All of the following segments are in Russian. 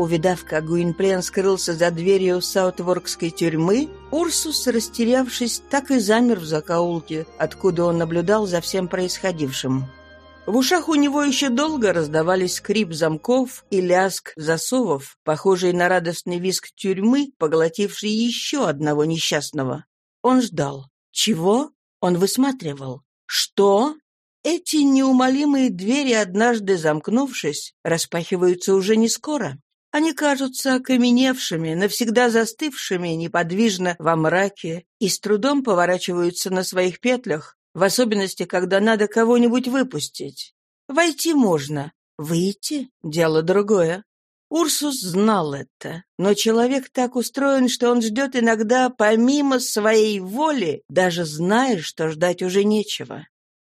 Увидав, как Гуинплен скрылся за дверью Саутворкской тюрьмы, Урсус, растерявшись, так и замер в закоулке, откуда он наблюдал за всем происходившим. В ушах у него еще долго раздавались скрип замков и лязг засовов, похожий на радостный визг тюрьмы, поглотивший еще одного несчастного. Он ждал. Чего? Он высматривал. Что? Эти неумолимые двери, однажды замкнувшись, распахиваются уже не скоро. Они кажутся окаменевшими, навсегда застывшими неподвижно во мраке и с трудом поворачиваются на своих петлях, в особенности, когда надо кого-нибудь выпустить. Войти можно, выйти — дело другое. Урсус знал это, но человек так устроен, что он ждет иногда помимо своей воли, даже зная, что ждать уже нечего.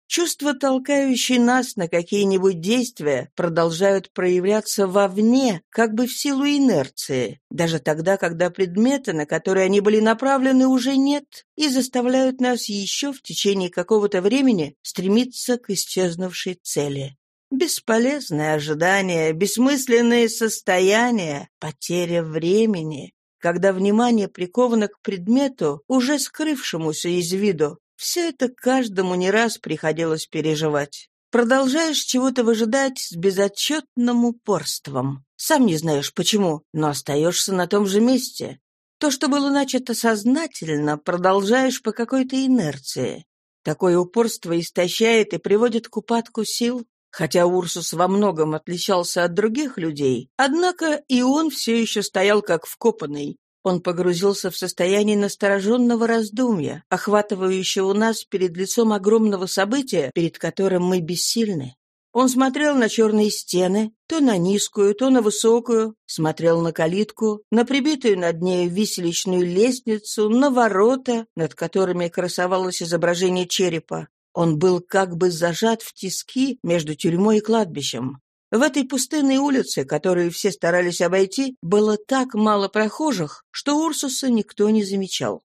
Чувства, толкающие нас на какие-нибудь действия, продолжают проявляться вовне, как бы в силу инерции, даже тогда, когда предметы, на которые они были направлены, уже нет, и заставляют нас еще в течение какого-то времени стремиться к исчезнувшей цели. Бесполезное ожидание, бессмысленное состояние, потеря времени, когда внимание приковано к предмету, уже скрывшемуся из виду, все это каждому не раз приходилось переживать. Продолжаешь чего-то выжидать с безотчетным упорством. Сам не знаешь почему, но остаешься на том же месте. То, что было начато сознательно, продолжаешь по какой-то инерции. Такое упорство истощает и приводит к упадку сил. Хотя Урсус во многом отличался от других людей, однако и он все еще стоял как вкопанный, он погрузился в состояние настороженного раздумья, охватывающего нас перед лицом огромного события, перед которым мы бессильны. Он смотрел на черные стены, то на низкую, то на высокую, смотрел на калитку, на прибитую над нею виселичную лестницу, на ворота, над которыми красовалось изображение черепа. Он был как бы зажат в тиски между тюрьмой и кладбищем. В этой пустынной улице, которую все старались обойти, было так мало прохожих, что Урсуса никто не замечал.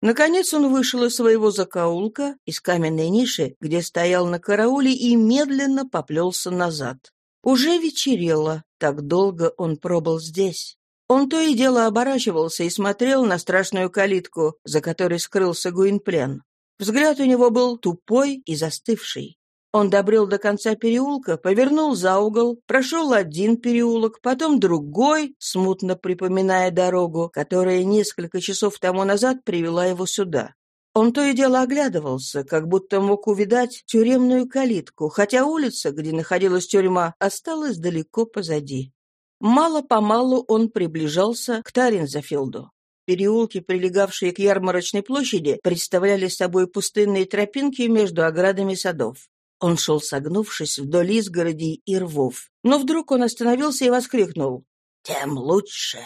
Наконец он вышел из своего закоулка, из каменной ниши, где стоял на карауле, и медленно поплелся назад. Уже вечерело, так долго он пробыл здесь. Он то и дело оборачивался и смотрел на страшную калитку, за которой скрылся Гуинплен. Взгляд у него был тупой и застывший. Он добрел до конца переулка, повернул за угол, прошел один переулок, потом другой, смутно припоминая дорогу, которая несколько часов тому назад привела его сюда. Он то и дело оглядывался, как будто мог увидать тюремную калитку, хотя улица, где находилась тюрьма, осталась далеко позади. Мало-помалу он приближался к Таринзафилду. Переулки, прилегавшие к ярмарочной площади, представляли собой пустынные тропинки между оградами садов. Он шел согнувшись вдоль изгородей и рвов. Но вдруг он остановился и воскликнул. «Тем лучше».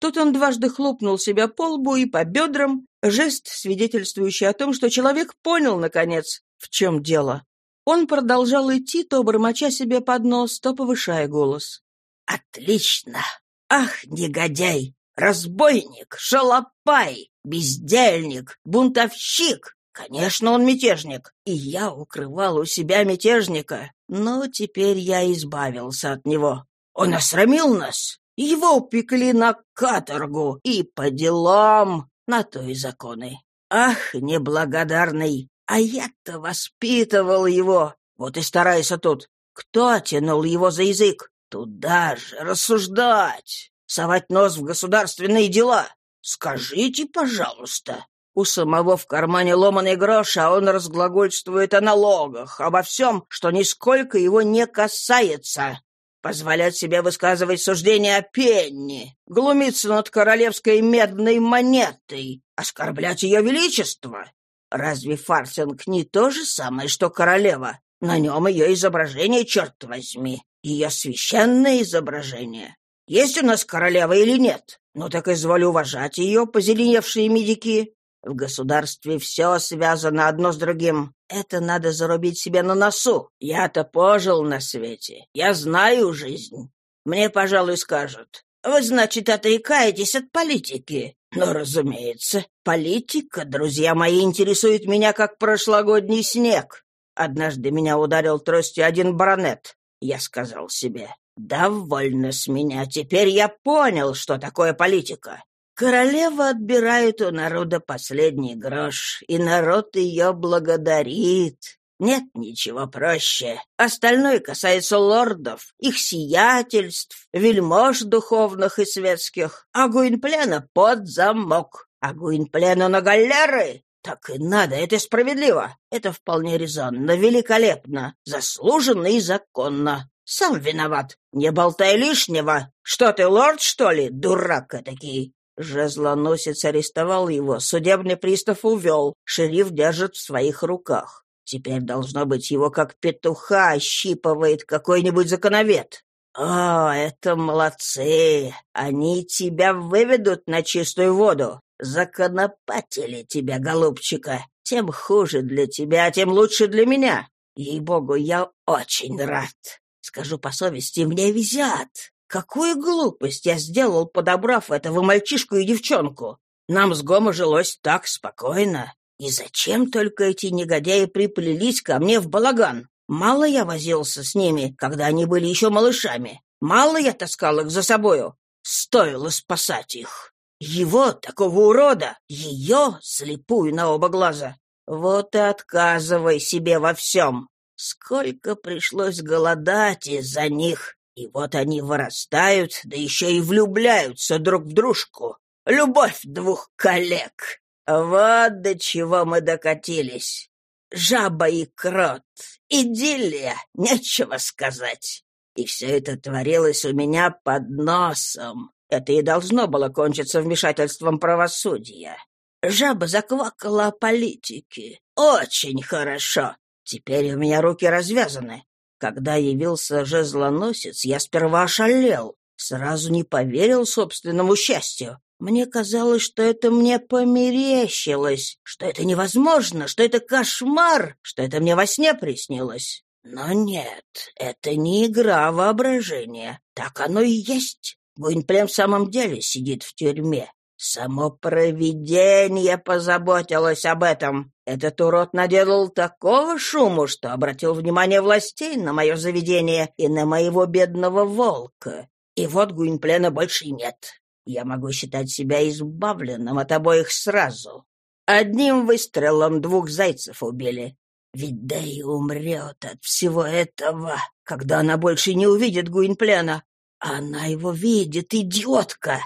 Тут он дважды хлопнул себя по лбу и по бедрам, жест, свидетельствующий о том, что человек понял, наконец, в чем дело. Он продолжал идти, то бормоча себе под нос, то повышая голос. «Отлично! Ах, негодяй! Разбойник! Шалопай! Бездельник! Бунтовщик! Конечно, он мятежник, и я укрывал у себя мятежника, но теперь я избавился от него. Он осрамил нас, его упекли на каторгу и по делам, на то и законы. Ах, неблагодарный, а я-то воспитывал его. Вот и старайся тут. Кто тянул его за язык? Туда же рассуждать, совать нос в государственные дела. Скажите, пожалуйста, у самого в кармане ломаный грош, а он разглагольствует о налогах, обо всем, что нисколько его не касается. Позволять себе высказывать суждения о пенни, глумиться над королевской медной монетой, оскорблять ее величество. Разве фарсинг не то же самое, что королева? На нем ее изображение, черт возьми, ее священное изображение. Есть у нас королева или нет? Ну так изволь уважать ее, позеленевшие медики. В государстве все связано одно с другим. Это надо зарубить себе на носу. Я-то пожил на свете. Я знаю жизнь. Мне, пожалуй, скажут. Вы, значит, отрекаетесь от политики. Но, разумеется, политика, друзья мои, интересует меня, как прошлогодний снег. Однажды меня ударил тростью один баронет. Я сказал себе, «Довольно с меня. Теперь я понял, что такое политика. Королева отбирает у народа последний грош, и народ ее благодарит. Нет ничего проще. Остальное касается лордов, их сиятельств, вельмож духовных и светских, а Гуинплена под замок, а Гуинплену на галеры. Так и надо, это справедливо. Это вполне резонно, великолепно, заслуженно и законно. Сам виноват. Не болтай лишнего. Что ты, лорд, что ли, дурак этакий? Жезлоносец арестовал его, судебный пристав увел, шериф держит в своих руках. Теперь, должно быть, его как петуха ощипывает какой-нибудь законовед. О, это молодцы! Они тебя выведут на чистую воду. Законопатили тебя, голубчика. Тем хуже для тебя, тем лучше для меня. Ей-богу, я очень рад. Скажу по совести, мне везет. Какую глупость я сделал, подобрав этого мальчишку и девчонку. Нам с Гомо жилось так спокойно. И зачем только эти негодяи приплелись ко мне в балаган? Мало я возился с ними, когда они были еще малышами. Мало я таскал их за собою. Стоило спасать их. Его, такого урода, ее, слепую на оба глаза. Вот и отказывай себе во всем. Сколько пришлось голодать из-за них. И вот они вырастают, да еще и влюбляются друг в дружку. Любовь двух коллег. Вот до чего мы докатились. Жаба и крот. Идиллия, нечего сказать. И все это творилось у меня под носом. Это и должно было кончиться вмешательством правосудия. Жаба заквакала о политике. Очень хорошо. Теперь у меня руки развязаны. Когда явился жезлоносец, я сперва ошалел, сразу не поверил собственному счастью. Мне казалось, что это мне померещилось, что это невозможно, что это кошмар, что это мне во сне приснилось. Но нет, это не игра воображения. Так оно и есть. Гуинплен в самом деле сидит в тюрьме. Само провидение позаботилось об этом. Этот урод наделал такого шуму, что обратил внимание властей на мое заведение и на моего бедного волка. И вот Гуинплена больше нет я могу считать себя избавленным от обоих сразу. Одним выстрелом двух зайцев убили. Ведь да и умрет от всего этого, когда она больше не увидит Гуинплена. Она его видит, идиотка.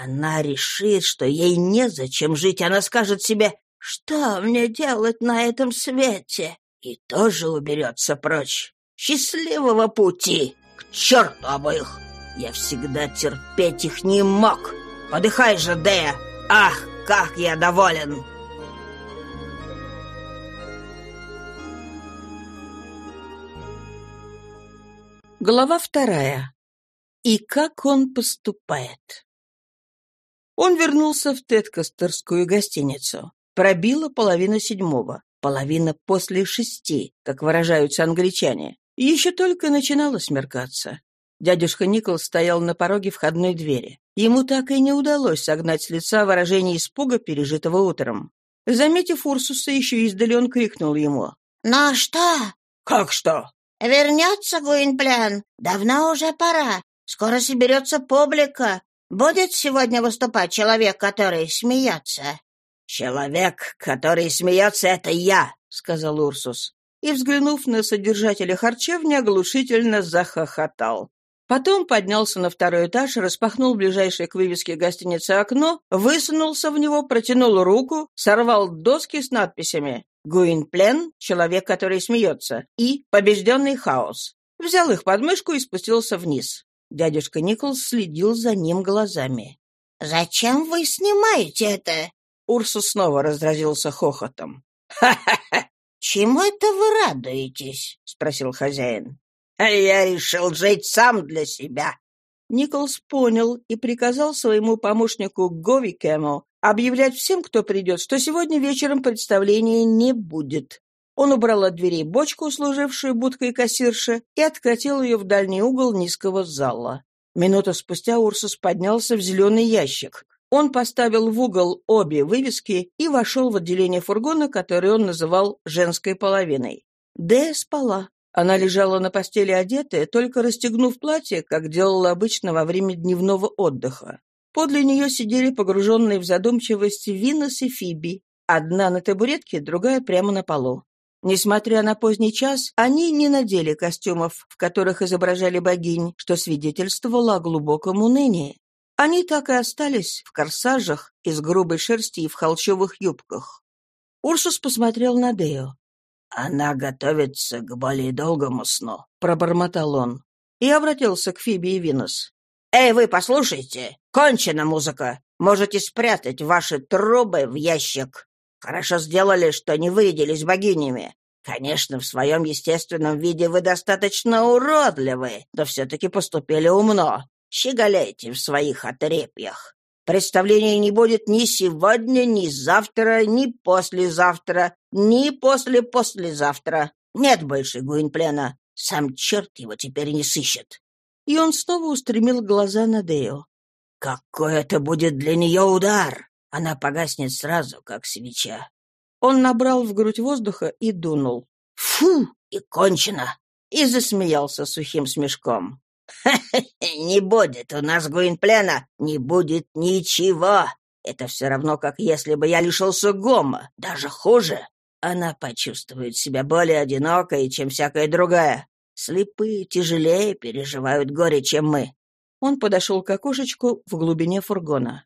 Она решит, что ей незачем жить. Она скажет себе, что мне делать на этом свете? И тоже уберется прочь. Счастливого пути! К черту обоих! Я всегда терпеть их не мог. Подыхай же, Дея! Ах, как я доволен!» Глава вторая. И как он поступает? Он вернулся в Теткастерскую гостиницу. Пробила половина седьмого, половина после шести, как выражаются англичане. Еще только начинало смеркаться. Дядюшка Никол стоял на пороге входной двери. Ему так и не удалось согнать с лица выражение испуга, пережитого утром. Заметив Урсуса, еще издали он крикнул ему. «Ну что?» «Как что?» «Вернется Гуинплен. Давно уже пора. Скоро соберется публика. Будет сегодня выступать человек, который смеется?» «Человек, который смеется, это я», — сказал Урсус. И, взглянув на содержателя харчевни, оглушительно захохотал. Потом поднялся на второй этаж, распахнул ближайшее к вывеске гостиницы окно, высунулся в него, протянул руку, сорвал доски с надписями «Гуинплен» — человек, который смеется, и «Побежденный хаос». Взял их под мышку и спустился вниз. Дядюшка Николс следил за ним глазами. «Зачем вы снимаете это?» Урсус снова разразился хохотом. «Ха-ха-ха! Чему это вы радуетесь?» — спросил хозяин. Я решил жить сам для себя. Николс понял и приказал своему помощнику Говикему объявлять всем, кто придет, что сегодня вечером представления не будет. Он убрал от дверей бочку, служившую будкой кассирши, и откатил ее в дальний угол низкого зала. Минуту спустя Урсус поднялся в зеленый ящик. Он поставил в угол обе вывески и вошел в отделение фургона, который он называл «женской половиной». Д спала. Она лежала на постели одетая, только расстегнув платье, как делала обычно во время дневного отдыха. Подле нее сидели погруженные в задумчивость Винос и Фиби. Одна на табуретке, другая прямо на полу. Несмотря на поздний час, они не надели костюмов, в которых изображали богинь, что свидетельствовало о глубоком унынии. Они так и остались в корсажах из грубой шерсти и в холщовых юбках. Урсус посмотрел на Део. «Она готовится к более долгому сну», — пробормотал он. И обратился к Фиби и Винос. «Эй, вы, послушайте! Кончена музыка! Можете спрятать ваши трубы в ящик. Хорошо сделали, что не вырядились богинями. Конечно, в своем естественном виде вы достаточно уродливы, но все-таки поступили умно. Щеголяйте в своих отрепьях. Представления не будет ни сегодня, ни завтра, ни послезавтра, ни после-послезавтра. Нет больше Гуинплена. Сам черт его теперь не сыщет. И он снова устремил глаза на Део. Какой это будет для нее удар! Она погаснет сразу, как свеча. Он набрал в грудь воздуха и дунул. «Фу! И кончено!» И засмеялся сухим смешком. не будет у нас Гуинплена, не будет ничего. Это все равно, как если бы я лишился Гома, даже хуже. Она почувствует себя более одинокой, чем всякая другая. Слепые тяжелее переживают горе, чем мы». Он подошел к окошечку в глубине фургона.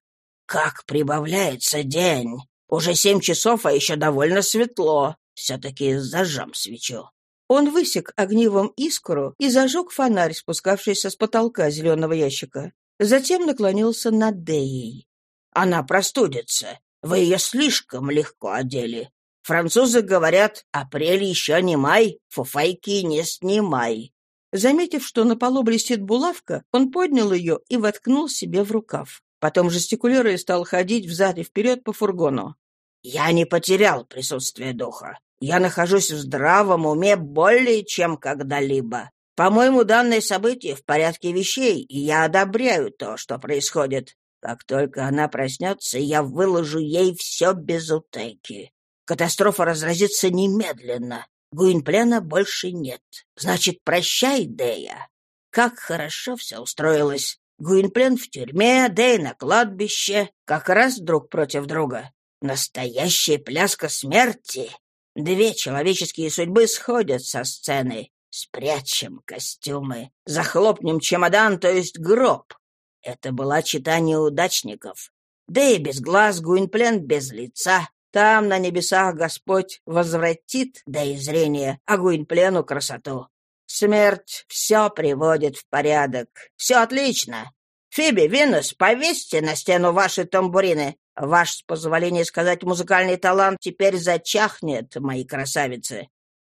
Как прибавляется день! Уже семь часов, а еще довольно светло. Все-таки зажжем свечу. Он высек огнивом искру и зажег фонарь, спускавшийся с потолка зеленого ящика. Затем наклонился над Деей. «Она простудится. Вы ее слишком легко одели. Французы говорят, апрель еще не май, фуфайки не снимай». Заметив, что на полу блестит булавка, он поднял ее и воткнул себе в рукав. Потом, жестикулируя, стал ходить взад и вперед по фургону. «Я не потерял присутствие духа. Я нахожусь в здравом уме более чем когда-либо. По-моему, данное событие в порядке вещей, и я одобряю то, что происходит. Как только она проснется, я выложу ей все без утайки. Катастрофа разразится немедленно. Гуинплена больше нет. Значит, прощай, Дея. Как хорошо все устроилось. Гуинплен в тюрьме, Дэй на кладбище, как раз друг против друга. Настоящая пляска смерти. Две человеческие судьбы сходят со сцены. Спрячем костюмы, захлопнем чемодан, то есть гроб. Это была чита неудачников. Дэй без глаз, Гуинплен без лица. Там, на небесах, Господь возвратит Дэй зрение, а Гуинплену красоту. Смерть все приводит в порядок. Все отлично. Фиби, Винус, повесьте на стену ваши тамбурины. Ваш, с позволения сказать, музыкальный талант теперь зачахнет, мои красавицы.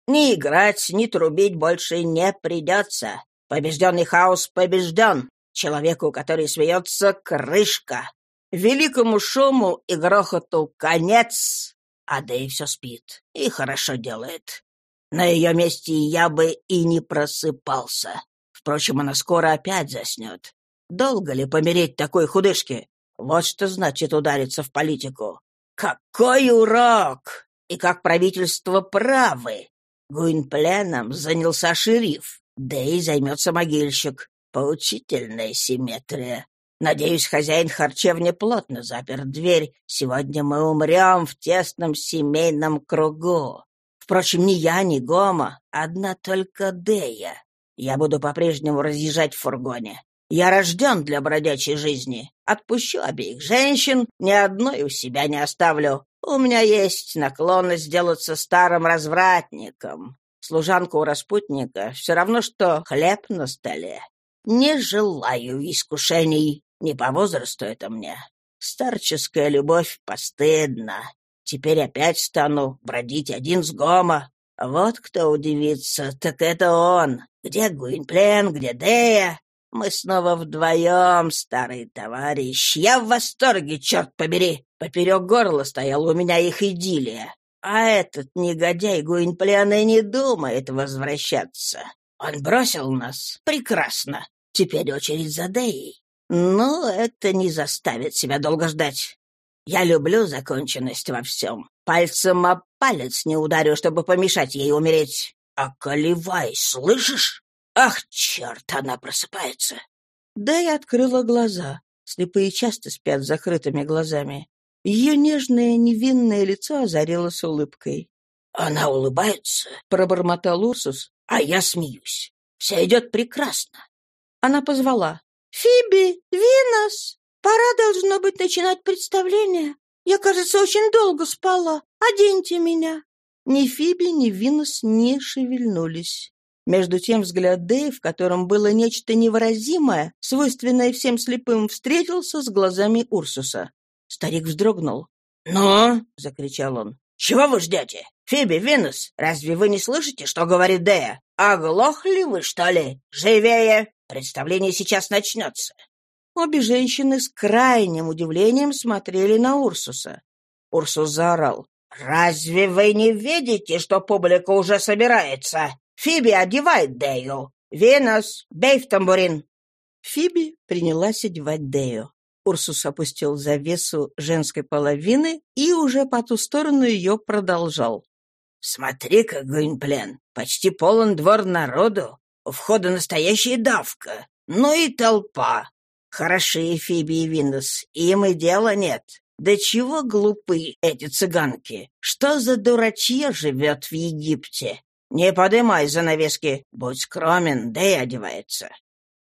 Ни играть, ни трубить больше не придется. Побежденный хаос побежден. Человеку, который смеется, крышка. Великому шуму и грохоту конец. А Дэй все спит и хорошо делает. На ее месте я бы и не просыпался. Впрочем, она скоро опять заснет. Долго ли помереть такой худышке? Вот что значит удариться в политику. Какой урок! И как правительство правы. Гуинпленом занялся шериф, да и займется могильщик. Поучительная симметрия. Надеюсь, хозяин харчевни плотно запер дверь. Сегодня мы умрем в тесном семейном кругу. Впрочем, ни я, ни Гома, одна только Дея. Я буду по-прежнему разъезжать в фургоне. Я рожден для бродячей жизни. Отпущу обеих женщин, ни одной у себя не оставлю. У меня есть наклонность сделаться старым развратником. Служанка у распутника все равно, что хлеб на столе. Не желаю искушений, не по возрасту это мне. Старческая любовь постыдна. Теперь опять стану бродить один с Гома. Вот кто удивится, так это он. Где Гуинплен, где Дея? Мы снова вдвоем, старый товарищ. Я в восторге, черт побери. Поперек горла стояла у меня их идиллия. А этот негодяй Гуинплен и не думает возвращаться. Он бросил нас. Прекрасно. Теперь очередь за Деей. Но это не заставит себя долго ждать. Я люблю законченность во всем. Пальцем о палец не ударю, чтобы помешать ей умереть. околевай, слышишь? Ах, черт, она просыпается!» Дэй открыла глаза. Слепые часто спят с закрытыми глазами. Ее нежное невинное лицо озарилось улыбкой. «Она улыбается», — пробормотал Урсус, — «а я смеюсь. Все идет прекрасно». Она позвала. «Фиби, Винос, пора, должно быть, начинать представление. Я, кажется, очень долго спала. Оденьте меня». Ни Фиби, ни Винос не шевельнулись. Между тем взгляд Дэя, в котором было нечто невыразимое, свойственное всем слепым, встретился с глазами Урсуса. Старик вздрогнул. «Ну?» — закричал он. «Чего вы ждете? Фиби, Винус, разве вы не слышите, что говорит Дея? Оглохли вы, что ли? Живее! Представление сейчас начнется!» Обе женщины с крайним удивлением смотрели на Урсуса. Урсус заорал. «Разве вы не видите, что публика уже собирается? Фиби одевает Дею. Винус, бей в тамбурин!» Фиби принялась одевать Дею. Урсус опустил завесу женской половины и уже по ту сторону ее продолжал. «Смотри-ка, Гуинплен, почти полон двор народу. У входа настоящая давка. Ну и толпа. Хороши Фиби и Винус, им и дела нет. Да чего глупы эти цыганки? Что за дурачье живет в Египте? Не подымай занавески, будь скромен, да и одевается.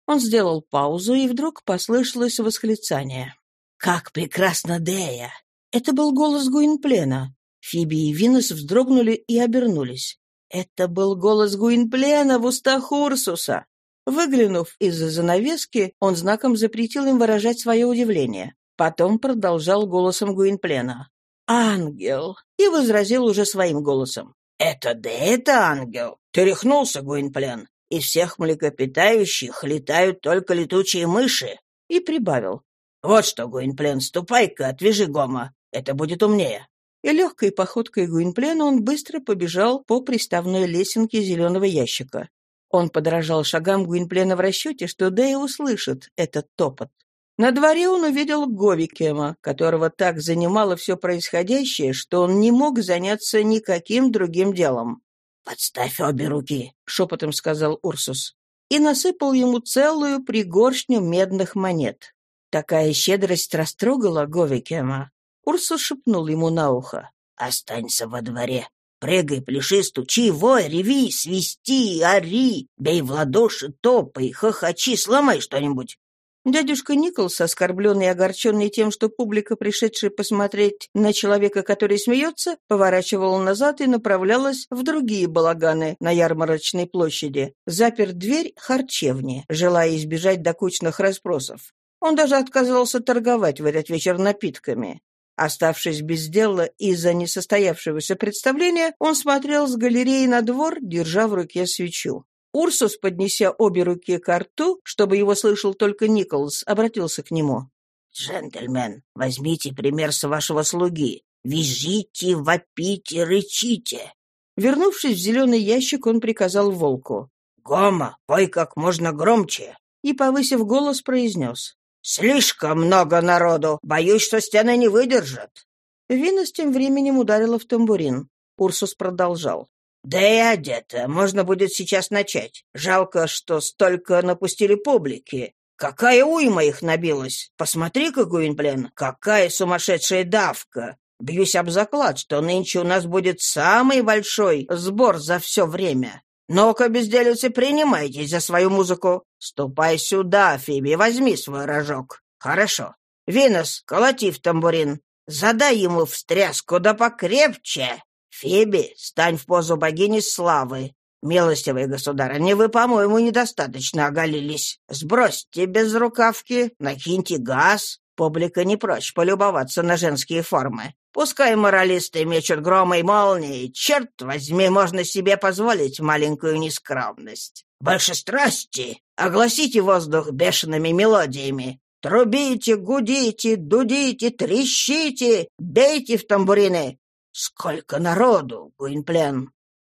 Он сделал паузу, и вдруг послышалось восклицание. «Как прекрасно Дея!» Это был голос Гуинплена. Фиби и Винус вздрогнули и обернулись. Это был голос Гуинплена в устах Урсуса. Выглянув из-за занавески, он знаком запретил им выражать свое удивление. Потом продолжал голосом Гуинплена. «Ангел!» и возразил уже своим голосом. «Это да это ангел! Ты рехнулся, Гуинплен! Из всех млекопитающих летают только летучие мыши. И прибавил. Вот что, Гуинплен, ступай-ка, отвяжи Гома. Это будет умнее. И легкой походкой Гуинплена он быстро побежал по приставной лесенке зеленого ящика. Он подражал шагам Гуинплена в расчете, что Дэй услышит этот топот. На дворе он увидел Говикема, которого так занимало все происходящее, что он не мог заняться никаким другим делом. «Подставь обе руки», — шепотом сказал Урсус. И насыпал ему целую пригоршню медных монет. Такая щедрость растрогала Говикема. Урсус шепнул ему на ухо. «Останься во дворе. Прыгай, пляши, стучи, вой, реви, свисти, ори, бей в ладоши, топай, хохочи, сломай что-нибудь. Дядюшка Николс, оскорбленный и огорченный тем, что публика, пришедшая посмотреть на человека, который смеется, поворачивала назад и направлялась в другие балаганы на ярмарочной площади, запер дверь харчевни, желая избежать докучных расспросов. Он даже отказался торговать в этот вечер напитками. Оставшись без дела из-за несостоявшегося представления, он смотрел с галереи на двор, держа в руке свечу. Урсус, поднеся обе руки к рту, чтобы его слышал только Николас, обратился к нему. «Джентльмен, возьмите пример с вашего слуги. Визите, вопите, рычите». Вернувшись в зеленый ящик, он приказал волку. «Гома, пой как можно громче!» И, повысив голос, произнес. «Слишком много народу! Боюсь, что стены не выдержат!» Винос тем временем ударила в тамбурин. Урсус продолжал. Да и одета. Можно будет сейчас начать. Жалко, что столько напустили публики. Какая уйма их набилась! Посмотри-ка, Гуинплен, какая сумасшедшая давка! Бьюсь об заклад, что нынче у нас будет самый большой сбор за все время. Ну-ка, безделицы, принимайтесь за свою музыку. Ступай сюда, Фиби, возьми свой рожок. Хорошо. Винос, колоти в тамбурин. Задай ему встряску, да покрепче. «Фиби, стань в позу богини славы. Милостивый государь, не вы, по-моему, недостаточно оголились. Сбросьте безрукавки, накиньте газ. Публика не прочь полюбоваться на женские формы. Пускай моралисты мечут громы и молнии. Черт возьми, можно себе позволить маленькую нескромность. Больше страсти. Огласите воздух бешеными мелодиями. Трубите, гудите, дудите, трещите, бейте в тамбурины. «Сколько народу, Гуинплен!»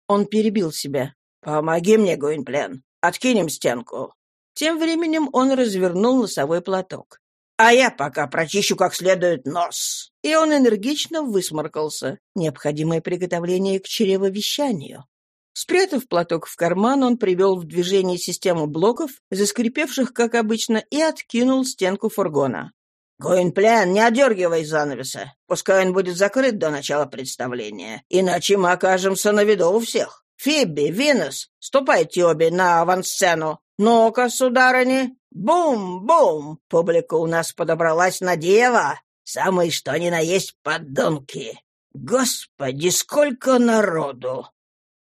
Он перебил себя. «Помоги мне, Гуинплен. Откинем стенку». Тем временем он развернул носовой платок. «А я пока прочищу как следует нос». И он энергично высморкался. Необходимое приготовление к чревовещанию. Спрятав платок в карман, он привел в движение систему блоков, заскрипевших, как обычно, и откинул стенку фургона. «Гуинплян, не одергивай занавеса. Пускай он будет закрыт до начала представления. Иначе мы окажемся на виду у всех. Фиби, Винос, ступайте обе на авансцену. Ну-ка, сударыни, бум-бум! Публика у нас подобралась на дева. Самые что ни на есть подонки. Господи, сколько народу!»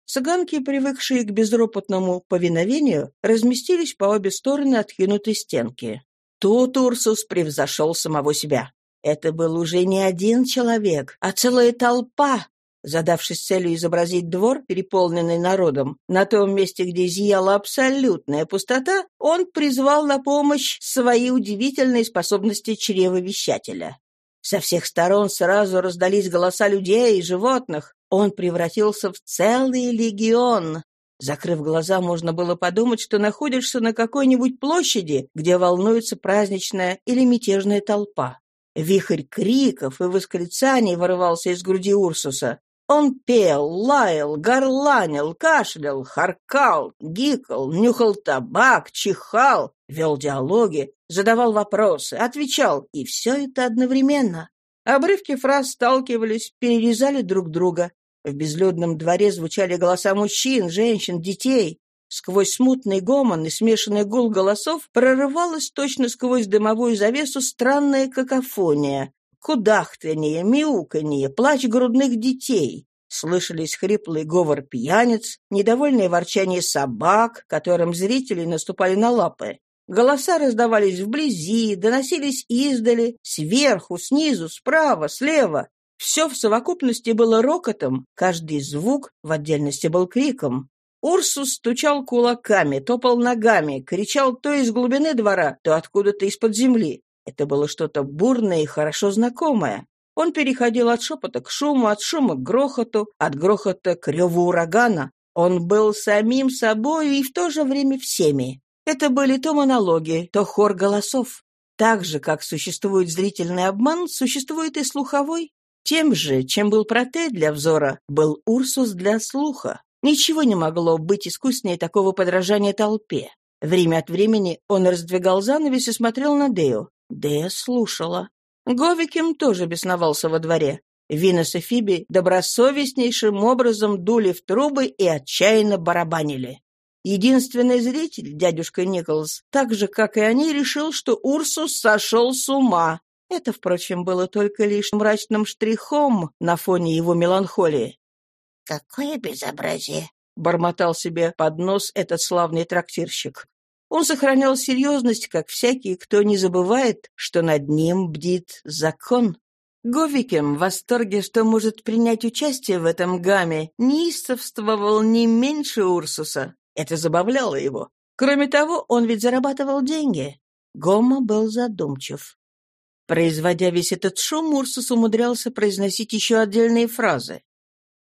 Цыганки, привыкшие к безропотному повиновению, разместились по обе стороны откинутой стенки. Тут Урсус превзошел самого себя. Это был уже не один человек, а целая толпа. Задавшись целью изобразить двор, переполненный народом, на том месте, где зияла абсолютная пустота, он призвал на помощь свои удивительные способности чревовещателя. Со всех сторон сразу раздались голоса людей и животных. Он превратился в целый легион. Закрыв глаза, можно было подумать, что находишься на какой-нибудь площади, где волнуется праздничная или мятежная толпа. Вихрь криков и восклицаний вырывался из груди Урсуса. Он пел, лаял, горланил, кашлял, харкал, гикал, нюхал табак, чихал, вел диалоги, задавал вопросы, отвечал, и все это одновременно. Обрывки фраз сталкивались, перерезали друг друга. В безлюдном дворе звучали голоса мужчин, женщин, детей. Сквозь смутный гомон и смешанный гул голосов прорывалась точно сквозь дымовую завесу странная какофония. Кудахтанье, мяуканье, плач грудных детей. Слышались хриплый говор пьяниц, недовольное ворчание собак, которым зрители наступали на лапы. Голоса раздавались вблизи, доносились издали, сверху, снизу, справа, слева. Все в совокупности было рокотом, каждый звук в отдельности был криком. Урсус стучал кулаками, топал ногами, кричал то из глубины двора, то откуда-то из-под земли. Это было что-то бурное и хорошо знакомое. Он переходил от шепота к шуму, от шума к грохоту, от грохота к реву урагана. Он был самим собой и в то же время всеми. Это были то монологи, то хор голосов. Так же, как существует зрительный обман, существует и слуховой. Тем же, чем был проте для взора, был Урсус для слуха. Ничего не могло быть искуснее такого подражания толпе. Время от времени он раздвигал занавес и смотрел на Дею. Дея слушала. Говиким тоже бесновался во дворе. Винос и Фиби добросовестнейшим образом дули в трубы и отчаянно барабанили. Единственный зритель, дядюшка Николс, так же, как и они, решил, что Урсус сошел с ума. Это, впрочем, было только лишь мрачным штрихом на фоне его меланхолии. «Какое безобразие!» — бормотал себе под нос этот славный трактирщик. Он сохранял серьезность, как всякий, кто не забывает, что над ним бдит закон. Говикем, в восторге, что может принять участие в этом гамме, неистовствовал не меньше Урсуса. Это забавляло его. Кроме того, он ведь зарабатывал деньги. Гома был задумчив. Производя весь этот шум, Урсус умудрялся произносить еще отдельные фразы.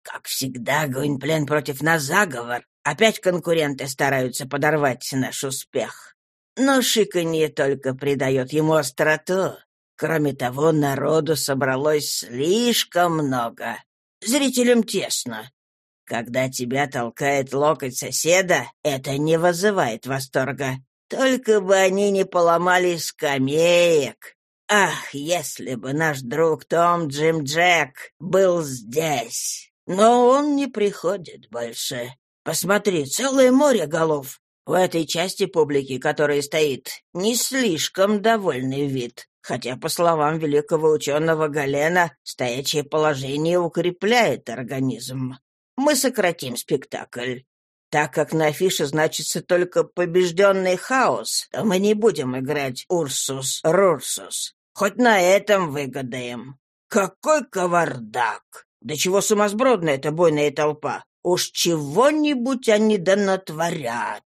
«Как всегда, Гуинплен против нас заговор. Опять конкуренты стараются подорвать наш успех. Но шиканье только придает ему остроту. Кроме того, народу собралось слишком много. Зрителям тесно. Когда тебя толкает локоть соседа, это не вызывает восторга. Только бы они не поломали скамеек. Ах, если бы наш друг Том Джим Джек был здесь. Но он не приходит больше. Посмотри, целое море голов. В этой части публики, которая стоит, не слишком довольный вид. Хотя, по словам великого ученого Галена, стоячее положение укрепляет организм мы сократим спектакль. Так как на афише значится только «побежденный хаос», то мы не будем играть «Урсус Рурсус». Хоть на этом выгадаем. Какой кавардак! Да чего сумасбродная эта бойная толпа! Уж чего-нибудь они да натворят.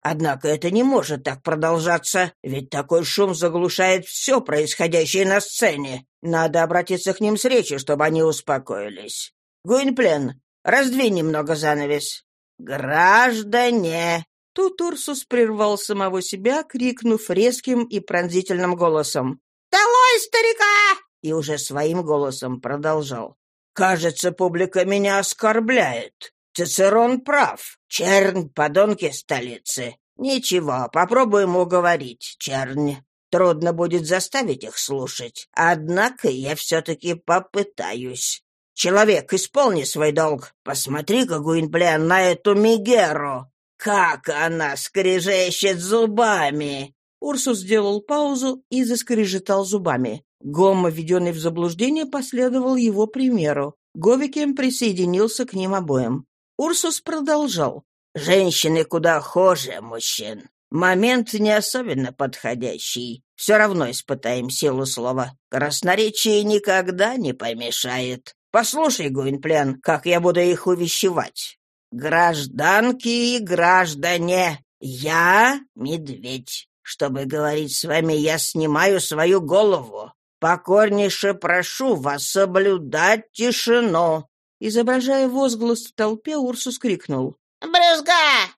Однако это не может так продолжаться, ведь такой шум заглушает все происходящее на сцене. Надо обратиться к ним с речью, чтобы они успокоились. Гуинплен, Раздвинь немного занавес. Граждане!» Тут Урсус прервал самого себя, крикнув резким и пронзительным голосом. «Долой старика!» И уже своим голосом продолжал. «Кажется, публика меня оскорбляет. Цицерон прав. Чернь — подонки столицы. Ничего, попробуем уговорить, чернь. Трудно будет заставить их слушать. Однако я все-таки попытаюсь. Человек, исполни свой долг. Посмотри-ка, Гуинплен, на эту Мигеру. Как она скрежещет зубами!» Урсус сделал паузу и заскрежетал зубами. Гомма, введенный в заблуждение, последовал его примеру. Говикем присоединился к ним обоим. Урсус продолжал. «Женщины куда хуже мужчин. Момент не особенно подходящий. Все равно испытаем силу слова. Красноречие никогда не помешает. Послушай, Гуинплен, как я буду их увещевать. Гражданки и граждане, я медведь. Чтобы говорить с вами, я снимаю свою голову. Покорнейше прошу вас соблюдать тишину. Изображая возглас в толпе, Урсус крикнул. «Брюзга!»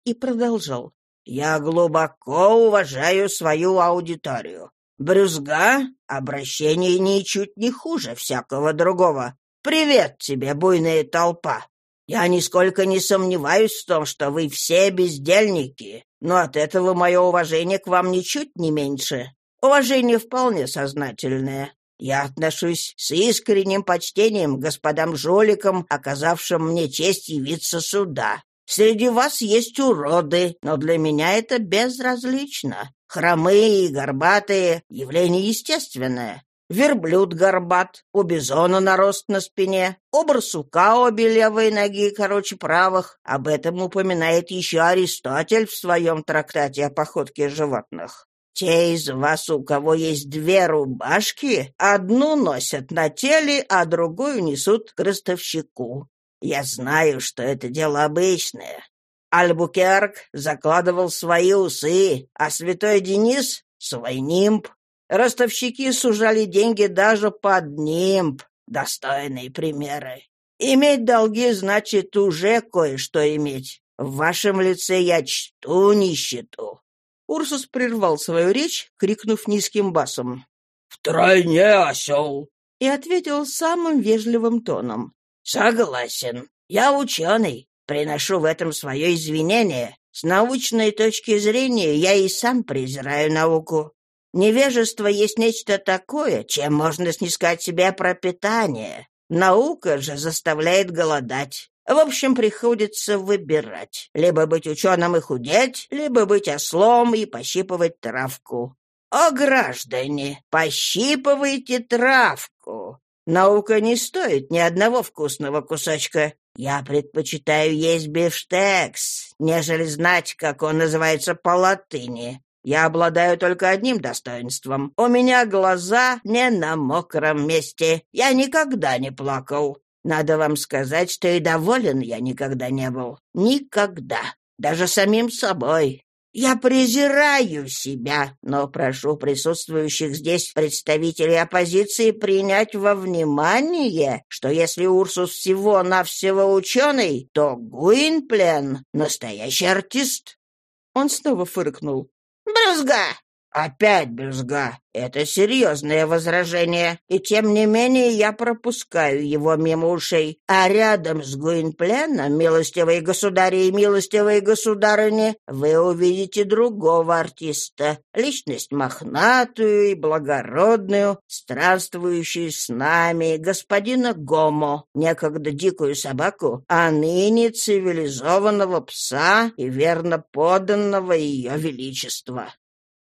и продолжал. Я глубоко уважаю свою аудиторию. Брюзга — обращение ничуть не хуже всякого другого. Привет тебе, буйная толпа. Я нисколько не сомневаюсь в том, что вы все бездельники, но от этого мое уважение к вам ничуть не меньше. Уважение вполне сознательное. Я отношусь с искренним почтением к господам жуликам, оказавшим мне честь явиться сюда. Среди вас есть уроды, но для меня это безразлично. Хромые и горбатые — явление естественное. Верблюд горбат, у бизона нарост на спине, у барсука обе левой ноги короче правых. Об этом упоминает еще Аристотель в своем трактате о походке животных. Те из вас, у кого есть две рубашки, одну носят на теле, а другую несут к ростовщику. Я знаю, что это дело обычное. Альбукерк закладывал свои усы, а святой Денис — свой нимб. Ростовщики сужали деньги даже под нимб. Достойные примеры. Иметь долги значит уже кое-что иметь. В вашем лице я чту нищету. Урсус прервал свою речь, крикнув низким басом. «Втройне осел!» и ответил самым вежливым тоном. Согласен. Я ученый. Приношу в этом свое извинение. С научной точки зрения я и сам презираю науку. Невежество есть нечто такое, чем можно снискать себе пропитание. Наука же заставляет голодать. В общем, приходится выбирать. Либо быть ученым и худеть, либо быть ослом и пощипывать травку. О, граждане, пощипывайте травку. Наука не стоит ни одного вкусного кусочка. Я предпочитаю есть бифштекс, нежели знать, как он называется по латыни. Я обладаю только одним достоинством. У меня глаза не на мокром месте. Я никогда не плакал. Надо вам сказать, что и доволен я никогда не был. Никогда. Даже самим собой. Я презираю себя, но прошу присутствующих здесь представителей оппозиции принять во внимание, что если Урсус всего-навсего ученый, то Гуинплен — настоящий артист. Он снова фыркнул. «Брюзга! Опять брюзга. Это серьезное возражение, и тем не менее я пропускаю его мимо ушей. А рядом с Гуинпленом, милостивые государи и милостивые государыни, вы увидите другого артиста, личность мохнатую и благородную, странствующую с нами, господина Гомо, некогда дикую собаку, а ныне цивилизованного пса и верно поданного ее величества.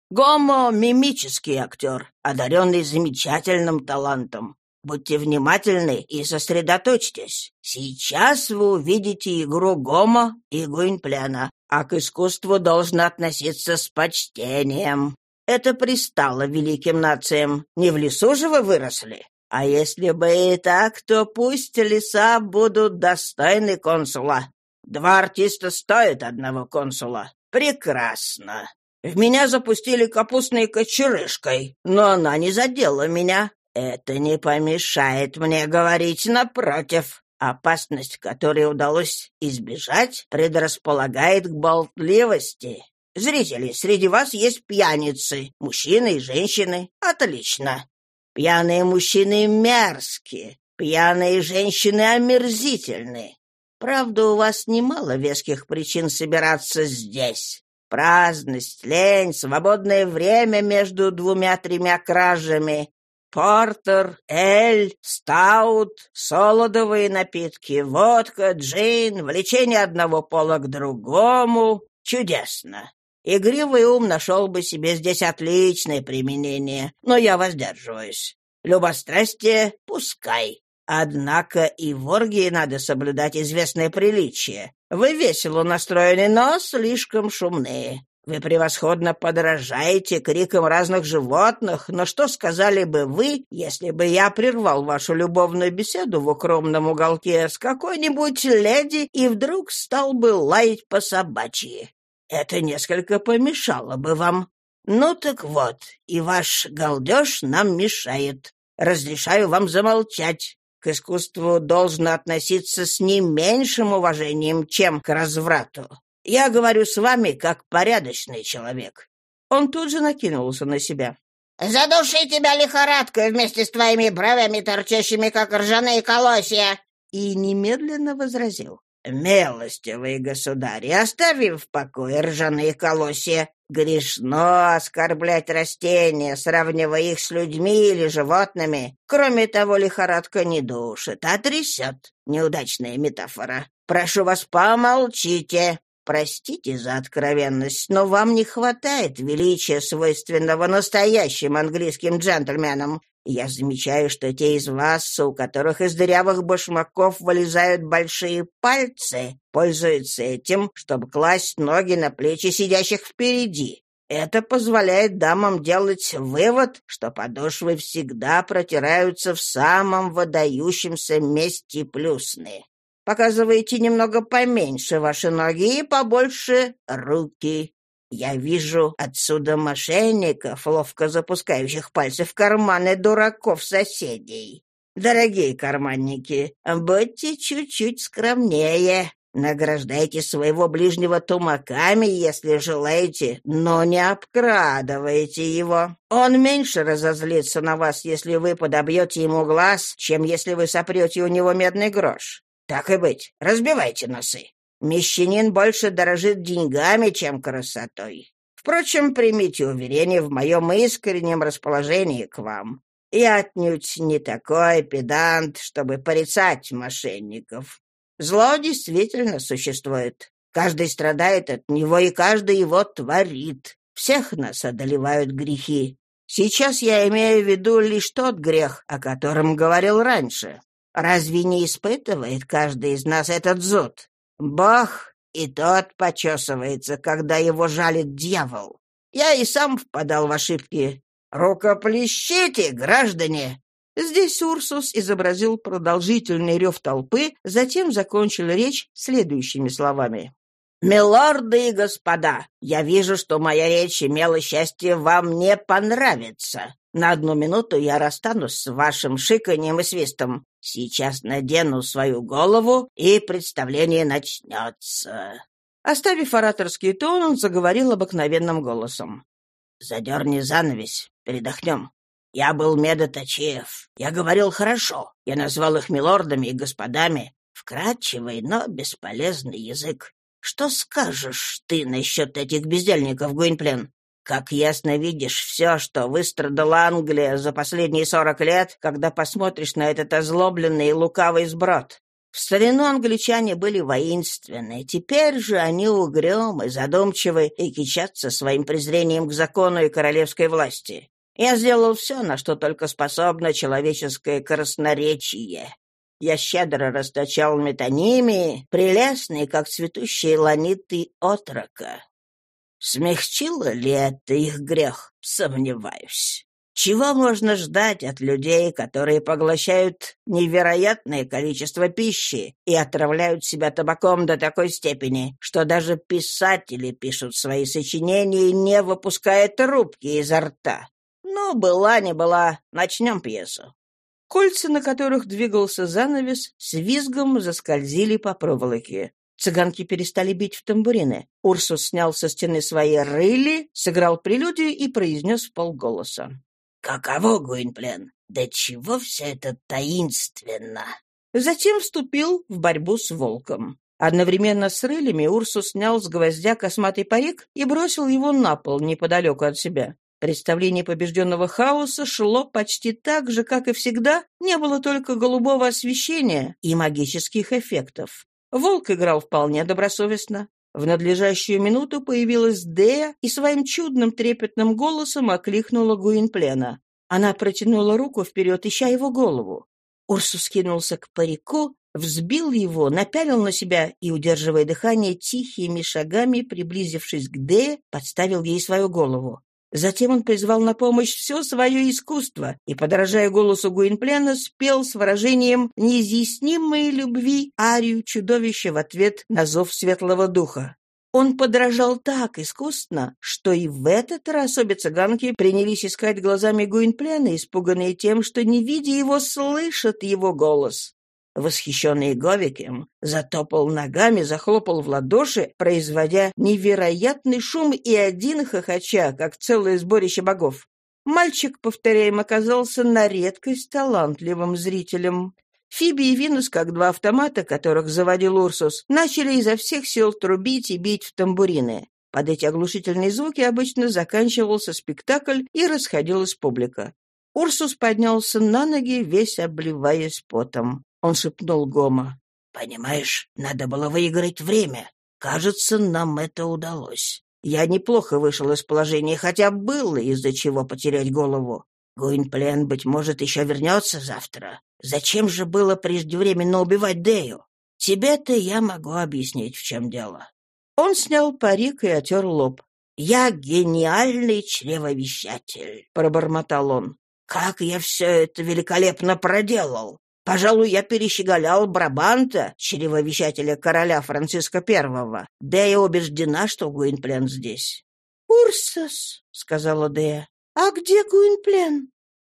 Гомо — мимический актер, одаренный замечательным талантом. Будьте внимательны и сосредоточьтесь. Сейчас вы увидите игру Гомо и Гуинпляна, а к искусству должно относиться с почтением. Это пристало великим нациям. Не в лесу же вы выросли? А если бы и так, то пусть леса будут достойны консула. Два артиста стоят одного консула. Прекрасно. В меня запустили капустной кочерышкой, но она не задела меня. Это не помешает мне говорить напротив. Опасность, которой удалось избежать, предрасполагает к болтливости. Зрители, среди вас есть пьяницы, мужчины и женщины. Отлично. Пьяные мужчины мерзкие, пьяные женщины омерзительны. Правда, у вас немало веских причин собираться здесь. Праздность, лень, свободное время между двумя-тремя кражами. Портер, эль, стаут, солодовые напитки, водка, джин, влечение одного пола к другому. Чудесно. Игривый ум нашел бы себе здесь отличное применение, но я воздерживаюсь. Любострастие — пускай. Однако и в оргии надо соблюдать известное приличие. Вы весело настроены, но слишком шумные. Вы превосходно подражаете крикам разных животных, но что сказали бы вы, если бы я прервал вашу любовную беседу в укромном уголке с какой-нибудь леди и вдруг стал бы лаять по собачьи? Это несколько помешало бы вам. Ну так вот, и ваш галдеж нам мешает. Разрешаю вам замолчать. К искусству должно относиться с не меньшим уважением, чем к разврату. Я говорю с вами как порядочный человек». Он тут же накинулся на себя. «Задуши тебя лихорадкой вместе с твоими бровями, торчащими, как ржаные колосья!» И немедленно возразил. «Милостивый государь, остави в покое ржаные колосья. Грешно оскорблять растения, сравнивая их с людьми или животными. Кроме того, лихорадка не душит, а трясет. Неудачная метафора. Прошу вас, помолчите. Простите за откровенность, но вам не хватает величия, свойственного настоящим английским джентльменам. Я замечаю, что те из вас, у которых из дырявых башмаков вылезают большие пальцы, пользуются этим, чтобы класть ноги на плечи сидящих впереди. Это позволяет дамам делать вывод, что подошвы всегда протираются в самом выдающемся месте плюсны. Показывайте немного поменьше ваши ноги и побольше руки. Я вижу отсюда мошенников, ловко запускающих пальцы в карманы дураков-соседей. Дорогие карманники, будьте чуть-чуть скромнее. Награждайте своего ближнего тумаками, если желаете, но не обкрадывайте его. Он меньше разозлится на вас, если вы подобьете ему глаз, чем если вы сопрете у него медный грош. Так и быть, разбивайте носы. Мещанин больше дорожит деньгами, чем красотой. Впрочем, примите уверение в моем искреннем расположении к вам. Я отнюдь не такой педант, чтобы порицать мошенников. Зло действительно существует. Каждый страдает от него, и каждый его творит. Всех нас одолевают грехи. Сейчас я имею в виду лишь тот грех, о котором говорил раньше. Разве не испытывает каждый из нас этот зуд? Бог и тот почесывается, когда его жалит дьявол. Я и сам впадал в ошибки. Рукоплещите, граждане!» Здесь Урсус изобразил продолжительный рев толпы, затем закончил речь следующими словами. «Милорды и господа, я вижу, что моя речь имела счастье вам не понравиться. На одну минуту я расстанусь с вашим шиканьем и свистом. Сейчас надену свою голову, и представление начнется». Оставив ораторский тон, он заговорил обыкновенным голосом. «Задерни занавес, передохнем. Я был медоточеев. Я говорил хорошо. Я назвал их милордами и господами. Вкрадчивый, но бесполезный язык. Что скажешь ты насчет этих бездельников, Гуинплен? Как ясно видишь все, что выстрадала Англия за последние сорок лет, когда посмотришь на этот озлобленный и лукавый сброд. В старину англичане были воинственны, теперь же они угрюмы, задумчивы и кичатся своим презрением к закону и королевской власти. Я сделал все, на что только способно человеческое красноречие. Я щедро расточал метонимии, прелестные, как цветущие ланиты отрока. Смягчило ли это их грех? Сомневаюсь. Чего можно ждать от людей, которые поглощают невероятное количество пищи и отравляют себя табаком до такой степени, что даже писатели пишут свои сочинения, не выпуская трубки изо рта? Ну, была не была, начнем пьесу. Кольца, на которых двигался занавес, с визгом заскользили по проволоке. Цыганки перестали бить в тамбурины. Урсус снял со стены свои рыли, сыграл прелюдию и произнес в полголоса. «Каково, Гуинплен? Да чего все это таинственно?» Затем вступил в борьбу с волком. Одновременно с рылями Урсус снял с гвоздя косматый парик и бросил его на пол неподалеку от себя. Представление побежденного хаоса шло почти так же, как и всегда, не было только голубого освещения и магических эффектов. Волк играл вполне добросовестно. В надлежащую минуту появилась Дея и своим чудным трепетным голосом окликнула Гуинплена. Она протянула руку вперед, ища его голову. Урсус кинулся к парику, взбил его, напялил на себя и, удерживая дыхание, тихими шагами, приблизившись к Де, подставил ей свою голову. Затем он призвал на помощь все свое искусство и, подражая голосу Гуинплена, спел с выражением неизъяснимой любви арию чудовища в ответ на зов светлого духа. Он подражал так искусно, что и в этот раз обе цыганки принялись искать глазами Гуинплена, испуганные тем, что, не видя его, слышат его голос. Восхищенный Говикем затопал ногами, захлопал в ладоши, производя невероятный шум и один хохоча, как целое сборище богов. Мальчик, повторяем, оказался на редкость талантливым зрителем. Фиби и Винус, как два автомата, которых заводил Урсус, начали изо всех сил трубить и бить в тамбурины. Под эти оглушительные звуки обычно заканчивался спектакль и расходилась публика. Урсус поднялся на ноги, весь обливаясь потом. Он шепнул Гома. «Понимаешь, надо было выиграть время. Кажется, нам это удалось. Я неплохо вышел из положения, хотя было из-за чего потерять голову. Гуинплен, быть может, еще вернется завтра. Зачем же было преждевременно убивать Дею? Тебе-то я могу объяснить, в чем дело». Он снял парик и отер лоб. «Я гениальный чревовещатель», — пробормотал он. «Как я все это великолепно проделал! Пожалуй, я перещеголял Брабанта, чревовещателя короля Франциска I. Дея убеждена, что Гуинплен здесь. «Урсус», — сказала Дея, — «а где Гуинплен?»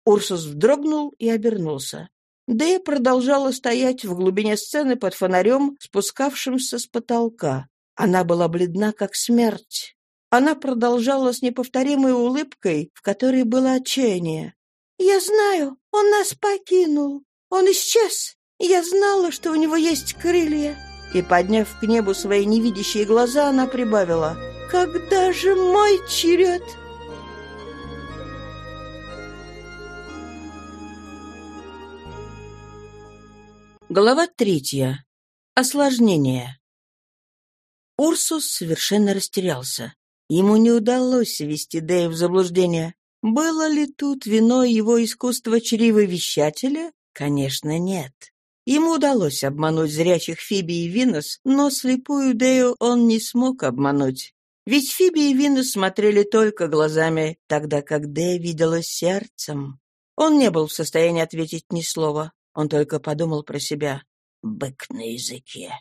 Урсус вздрогнул и обернулся. Дея продолжала стоять в глубине сцены под фонарем, спускавшимся с потолка. Она была бледна, как смерть. Она продолжала с неповторимой улыбкой, в которой было отчаяние. «Я знаю, он нас покинул. Он исчез. Я знала, что у него есть крылья». И, подняв к небу свои невидящие глаза, она прибавила. «Когда же мой черед?» Глава третья. Осложнение. Урсус совершенно растерялся. Ему не удалось ввести Дэя в заблуждение. Было ли тут виной его искусство чревовещателя Конечно, нет. Ему удалось обмануть зрячих Фиби и Винос, но слепую Дею он не смог обмануть. Ведь Фиби и Винос смотрели только глазами, тогда как Дея видела сердцем. Он не был в состоянии ответить ни слова. Он только подумал про себя. «Бык на языке».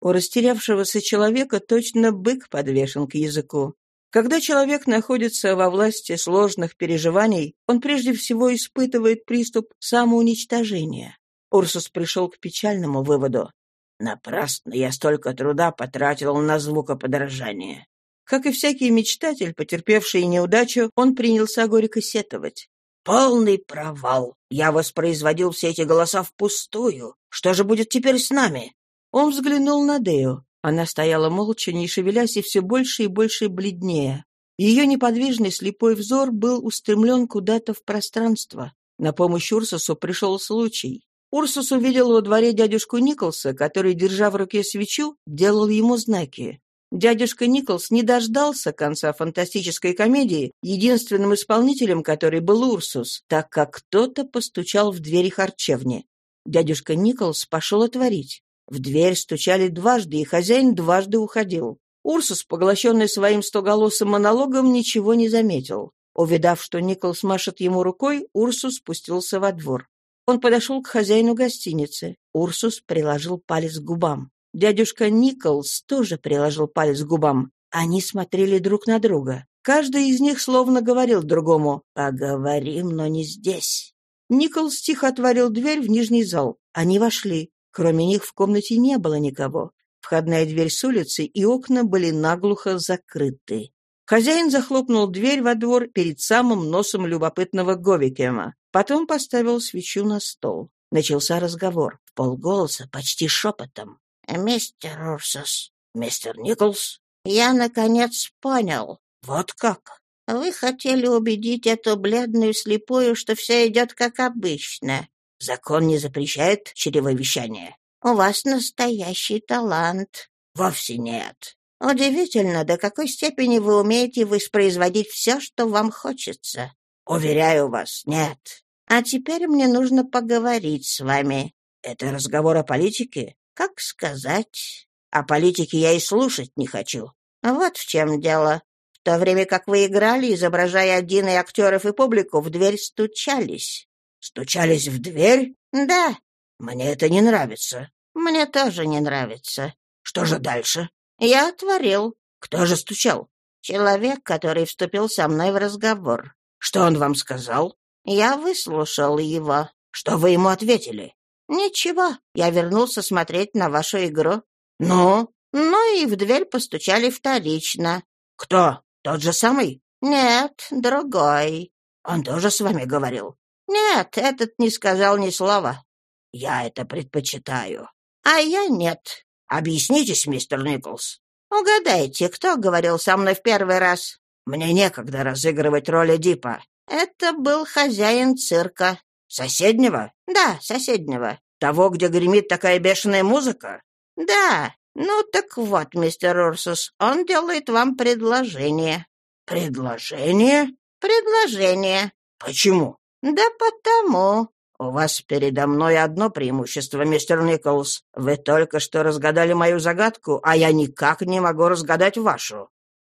У растерявшегося человека точно бык подвешен к языку. Когда человек находится во власти сложных переживаний, он прежде всего испытывает приступ самоуничтожения. Урсус пришел к печальному выводу. Напрасно я столько труда потратил на звукоподражание. Как и всякий мечтатель, потерпевший неудачу, он принялся горько сетовать. «Полный провал! Я воспроизводил все эти голоса впустую. Что же будет теперь с нами?» Он взглянул на Дею. Она стояла молча, не шевелясь, и все больше и больше бледнее. Ее неподвижный слепой взор был устремлен куда-то в пространство. На помощь Урсусу пришел случай. Урсус увидел во дворе дядюшку Николса, который, держа в руке свечу, делал ему знаки. Дядюшка Николс не дождался конца фантастической комедии, единственным исполнителем которой был Урсус, так как кто-то постучал в двери харчевни. Дядюшка Николс пошел отворить. В дверь стучали дважды, и хозяин дважды уходил. Урсус, поглощенный своим стоголосым монологом, ничего не заметил. Увидав, что Николс машет ему рукой, Урсус спустился во двор. Он подошел к хозяину гостиницы. Урсус приложил палец к губам. Дядюшка Николс тоже приложил палец к губам. Они смотрели друг на друга. Каждый из них словно говорил другому «Поговорим, но не здесь». Николс тихо отворил дверь в нижний зал. Они вошли. Кроме них в комнате не было никого. Входная дверь с улицы и окна были наглухо закрыты. Хозяин захлопнул дверь во двор перед самым носом любопытного Говикема. Потом поставил свечу на стол. Начался разговор. в полголоса, почти шепотом. «Мистер Урсус, «Мистер Николс?» я, наконец, понял. «Вот как?» Вы хотели убедить эту бледную слепую, что все идет как обычно. Закон не запрещает чревовещание. У вас настоящий талант. Вовсе нет. Удивительно, до какой степени вы умеете воспроизводить все, что вам хочется. Уверяю вас, нет. А теперь мне нужно поговорить с вами. Это разговор о политике? Как сказать? О политике я и слушать не хочу. Вот в чем дело. В то время как вы играли, изображая один и актеров и публику, в дверь стучались. Стучались в дверь? Да. Мне это не нравится. Мне тоже не нравится. Что же дальше? Я отворил. Кто же стучал? Человек, который вступил со мной в разговор. Что он вам сказал? Я выслушал его. Что вы ему ответили? Ничего. Я вернулся смотреть на вашу игру. Ну? Ну и в дверь постучали вторично. Кто? Тот же самый? Нет, другой. Он тоже с вами говорил? Нет, этот не сказал ни слова. Я это предпочитаю. А я нет. Объяснитесь, мистер Николс. Угадайте, кто говорил со мной в первый раз? Мне некогда разыгрывать роль Эдипа. Это был хозяин цирка. Соседнего? Да, соседнего. Того, где гремит такая бешеная музыка? Да. Ну так вот, мистер Урсус, он делает вам предложение. Предложение? Предложение. Почему? Да потому. У вас передо мной одно преимущество, мистер Николс. Вы только что разгадали мою загадку, а я никак не могу разгадать вашу.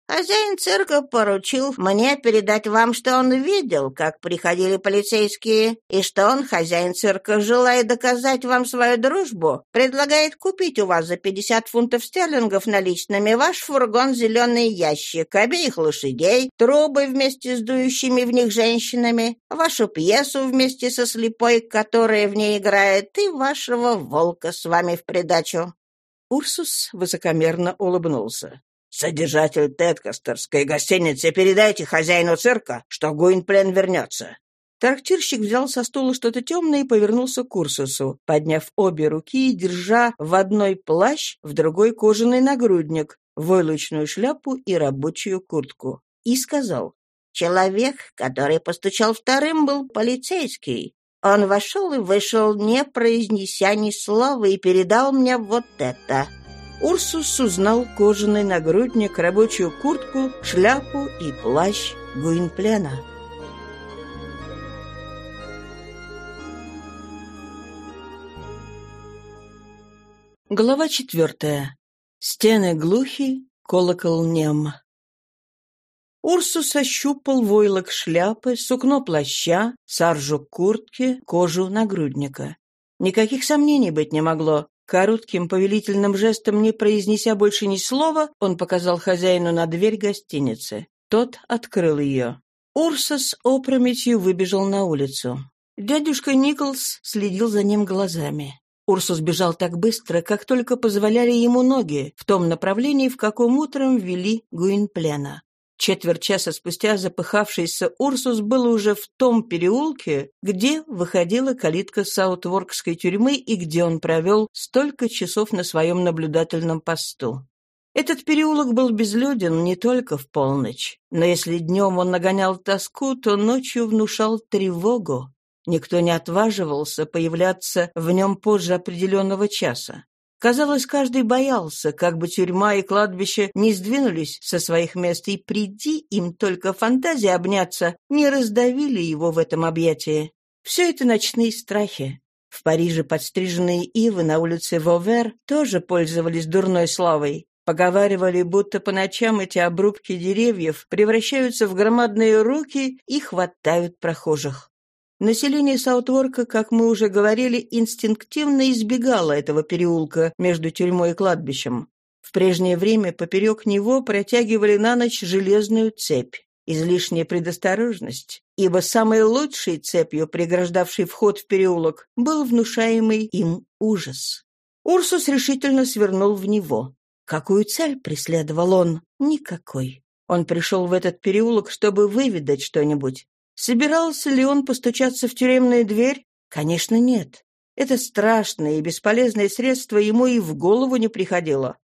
Хозяин цирка поручил мне передать вам, что он видел, как приходили полицейские, и что он, хозяин цирка, желая доказать вам свою дружбу, предлагает купить у вас за 50 фунтов стерлингов наличными ваш фургон «Зеленый ящик», обеих лошадей, трубы вместе с дующими в них женщинами, вашу пьесу вместе со слепой, которая в ней играет, и вашего волка с вами в придачу. Урсус высокомерно улыбнулся. Содержатель Теткастерской гостиницы, передайте хозяину цирка, что Гуинплен вернется. Трактирщик взял со стула что-то темное и повернулся к Урсусу, подняв обе руки и держа в одной плащ, в другой кожаный нагрудник, войлочную шляпу и рабочую куртку. И сказал, «Человек, который постучал вторым, был полицейский. Он вошел и вышел, не произнеся ни слова, и передал мне вот это». Урсус узнал кожаный нагрудник, рабочую куртку, шляпу и плащ Гуинплена. Глава четвертая. Стены глухи, колокол нем. Урсус ощупал войлок шляпы, сукно плаща, саржу куртки, кожу нагрудника. Никаких сомнений быть не могло. Коротким повелительным жестом, не произнеся больше ни слова, он показал хозяину на дверь гостиницы. Тот открыл ее. Урсус опрометью выбежал на улицу. Дядюшка Николс следил за ним глазами. Урсус бежал так быстро, как только позволяли ему ноги, в том направлении, в каком утром вели Гуинплена. Четверть часа спустя запыхавшийся Урсус был уже в том переулке, где выходила калитка Саутворкской тюрьмы и где он провел столько часов на своем наблюдательном посту. Этот переулок был безлюден не только в полночь, но если днем он нагонял тоску, то ночью внушал тревогу. Никто не отваживался появляться в нем позже определенного часа. Казалось, каждый боялся, как бы тюрьма и кладбище не сдвинулись со своих мест, и приди им только фантазия обняться, не раздавили его в этом объятии. Все это ночные страхи. В Париже подстриженные ивы на улице Вовер тоже пользовались дурной славой. Поговаривали, будто по ночам эти обрубки деревьев превращаются в громадные руки и хватают прохожих. Население Саутворка, как мы уже говорили, инстинктивно избегало этого переулка между тюрьмой и кладбищем. В прежнее время поперек него протягивали на ночь железную цепь. Излишняя предосторожность, ибо самой лучшей цепью, преграждавшей вход в переулок, был внушаемый им ужас. Урсус решительно свернул в него. Какую цель преследовал он? Никакой. Он пришел в этот переулок, чтобы выведать что-нибудь. Собирался ли он постучаться в тюремную дверь? Конечно, нет. Это страшное и бесполезное средство ему и в голову не приходило.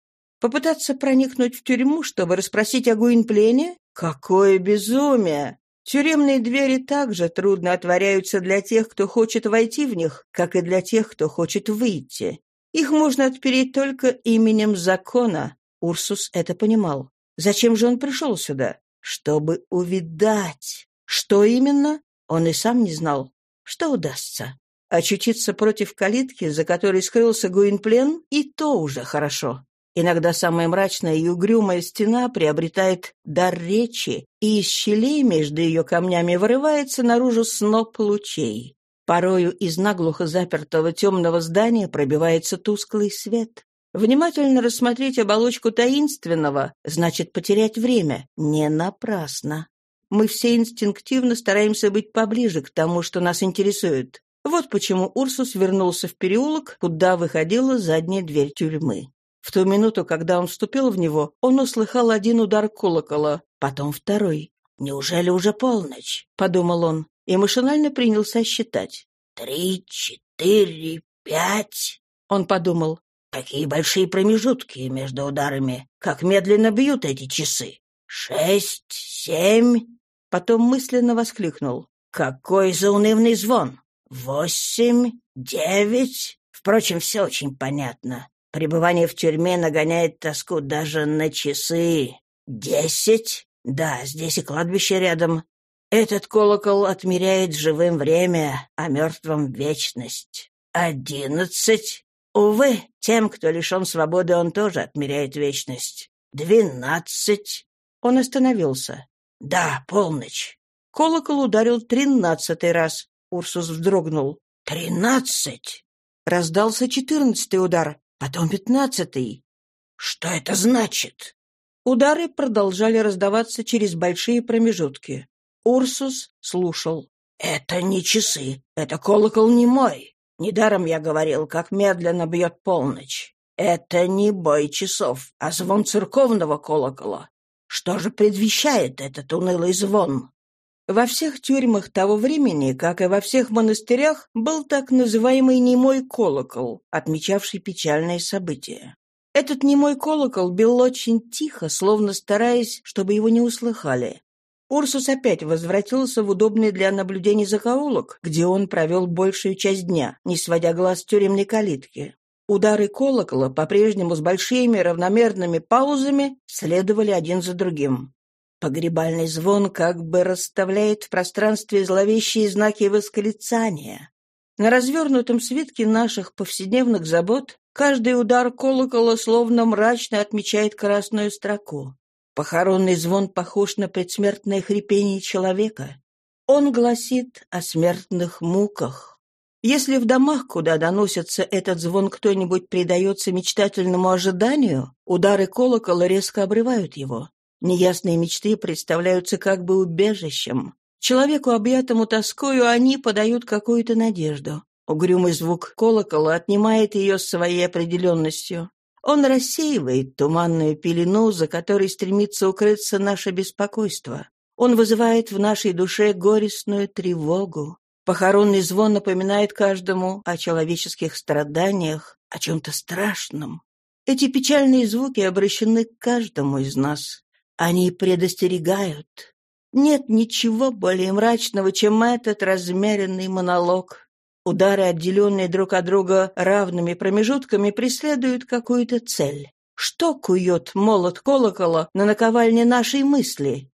Попытаться проникнуть в тюрьму, чтобы расспросить о Гуинплене? Какое безумие! Тюремные двери также трудно отворяются для тех, кто хочет войти в них, как и для тех, кто хочет выйти. Их можно отпереть только именем закона. Урсус это понимал. Зачем же он пришел сюда? Чтобы увидать. Что именно? Он и сам не знал. Что удастся? Очутиться против калитки, за которой скрылся Гуинплен, и то уже хорошо. Иногда самая мрачная и угрюмая стена приобретает дар речи, и из щелей между ее камнями вырывается наружу сноп лучей. Порою из наглухо запертого темного здания пробивается тусклый свет. Внимательно рассмотреть оболочку таинственного значит потерять время. Не напрасно. Мы все инстинктивно стараемся быть поближе к тому, что нас интересует. Вот почему Урсус вернулся в переулок, куда выходила задняя дверь тюрьмы. В ту минуту, когда он вступил в него, он услыхал один удар колокола, потом второй. «Неужели уже полночь?» — подумал он, и машинально принялся считать. «Три, четыре, пять...» — он подумал. «Какие большие промежутки между ударами! Как медленно бьют эти часы! Шесть, семь...» Потом мысленно воскликнул. «Какой заунывный звон! Восемь, девять...» Впрочем, все очень понятно. Пребывание в тюрьме нагоняет тоску даже на часы. Десять? Да, здесь и кладбище рядом. Этот колокол отмеряет живым время, а мертвым — вечность. Одиннадцать? Увы, тем, кто лишен свободы, он тоже отмеряет вечность. Двенадцать? Он остановился. Да, полночь. Колокол ударил тринадцатый раз. Урсус вздрогнул. «Тринадцать!» Раздался четырнадцатый удар. Потом пятнадцатый. Что это значит? Удары продолжали раздаваться через большие промежутки. Урсус слушал. «Это не часы, это колокол не мой. Недаром я говорил, как медленно бьет полночь. Это не бой часов, а звон церковного колокола. Что же предвещает этот унылый звон? Во всех тюрьмах того времени, как и во всех монастырях, был так называемый немой колокол, отмечавший печальные события. Этот немой колокол бил очень тихо, словно стараясь, чтобы его не услыхали. Урсус опять возвратился в удобный для наблюдений закоулок, где он провел большую часть дня, не сводя глаз с тюремной калитки. Удары колокола, по-прежнему с большими равномерными паузами, следовали один за другим. Погребальный звон как бы расставляет в пространстве зловещие знаки восклицания. На развернутом свитке наших повседневных забот каждый удар колокола словно мрачно отмечает красную строку. Похоронный звон похож на предсмертное хрипение человека. Он гласит о смертных муках. Если в домах, куда доносится этот звон, кто-нибудь предается мечтательному ожиданию, удары колокола резко обрывают его. Неясные мечты представляются как бы убежищем. Человеку, объятому тоскою, они подают какую-то надежду. Угрюмый звук колокола отнимает ее своей определенностью. Он рассеивает туманную пелену, за которой стремится укрыться наше беспокойство. Он вызывает в нашей душе горестную тревогу. Похоронный звон напоминает каждому о человеческих страданиях, о чем-то страшном. Эти печальные звуки обращены к каждому из нас. Они предостерегают. Нет ничего более мрачного, чем этот размеренный монолог. Удары, отделенные друг от друга равными промежутками, преследуют какую-то цель. Что кует молот колокола на наковальне нашей мысли?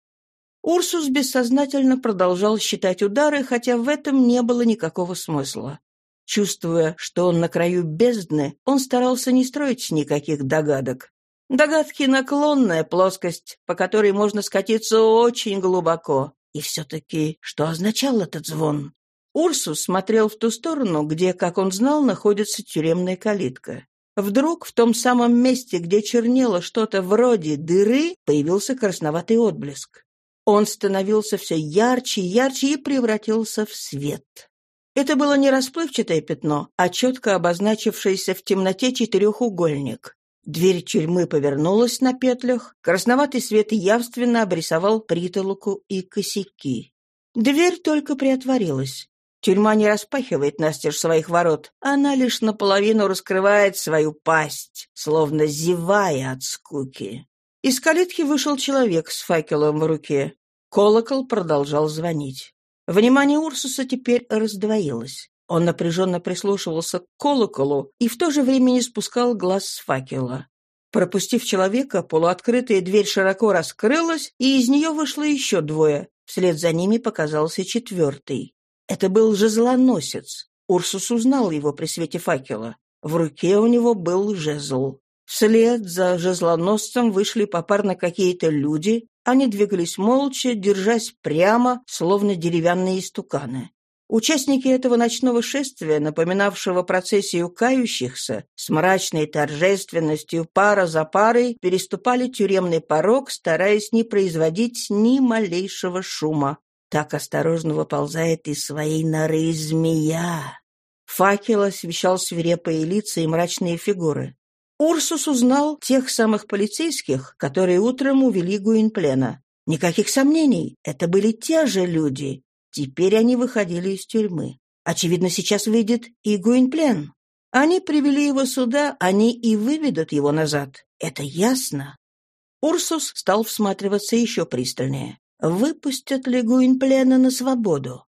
Урсус бессознательно продолжал считать удары, хотя в этом не было никакого смысла. Чувствуя, что он на краю бездны, он старался не строить никаких догадок. Догадки — наклонная плоскость, по которой можно скатиться очень глубоко. И все-таки что означал этот звон? Урсус смотрел в ту сторону, где, как он знал, находится тюремная калитка. Вдруг в том самом месте, где чернело что-то вроде дыры, появился красноватый отблеск. Он становился все ярче и ярче и превратился в свет. Это было не расплывчатое пятно, а четко обозначившийся в темноте четырехугольник. Дверь тюрьмы повернулась на петлях, красноватый свет явственно обрисовал притолоку и косяки. Дверь только приотворилась. Тюрьма не распахивает настежь своих ворот, она лишь наполовину раскрывает свою пасть, словно зевая от скуки. Из калитки вышел человек с факелом в руке. Колокол продолжал звонить. Внимание Урсуса теперь раздвоилось. Он напряженно прислушивался к колоколу и в то же время не спускал глаз с факела. Пропустив человека, полуоткрытая дверь широко раскрылась, и из нее вышло еще двое. Вслед за ними показался четвертый. Это был жезлоносец. Урсус узнал его при свете факела. В руке у него был жезл. Вслед за жезлоносцем вышли попарно какие-то люди. Они двигались молча, держась прямо, словно деревянные истуканы. Участники этого ночного шествия, напоминавшего процессию кающихся, с мрачной торжественностью пара за парой переступали тюремный порог, стараясь не производить ни малейшего шума. Так осторожно выползает из своей норы змея. Факел освещал свирепые лица и мрачные фигуры. Урсус узнал тех самых полицейских, которые утром увели Гуинплена. Никаких сомнений, это были те же люди. Теперь они выходили из тюрьмы. Очевидно, сейчас выйдет и Гуинплен. Они привели его сюда, они и выведут его назад. Это ясно. Урсус стал всматриваться еще пристальнее. Выпустят ли Гуинплена на свободу?